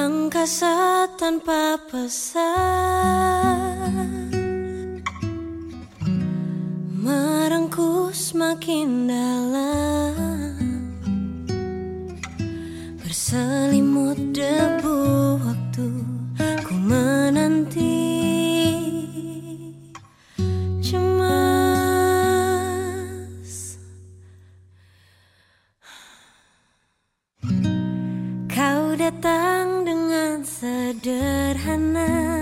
angkasa tanpa pesan. Merengkus makin dalam. Berselimut debu waktu ku menanti. Cemas. Kau datang sederhana.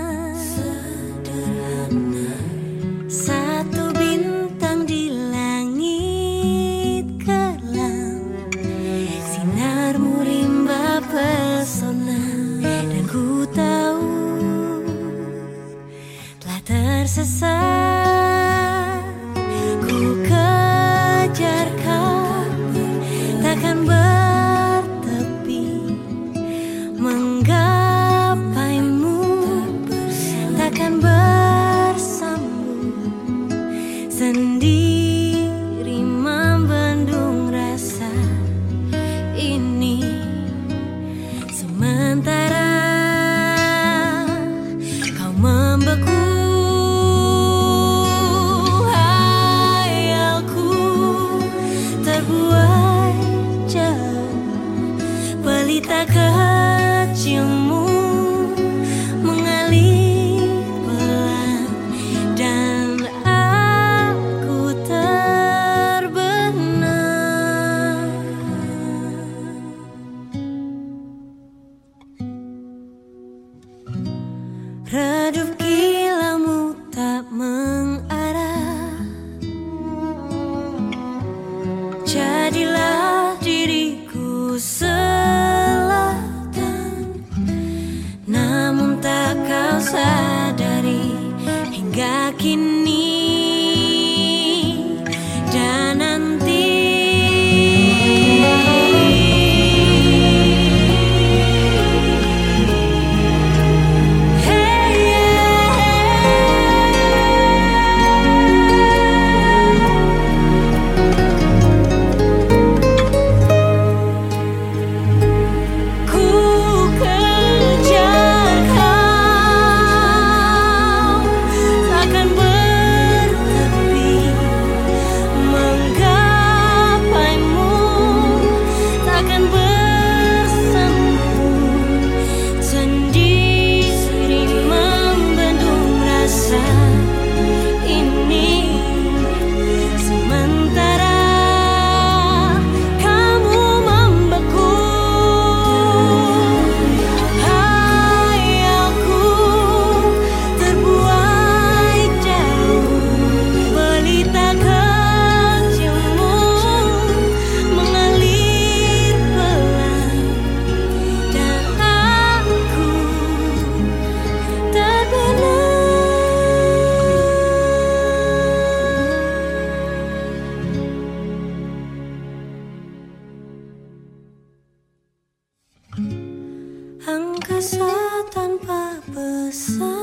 Redup kilamu tak mengarah. Jadilah diriku selatan. Namun tak kau sadari hingga kini angkasa tanpa pesan.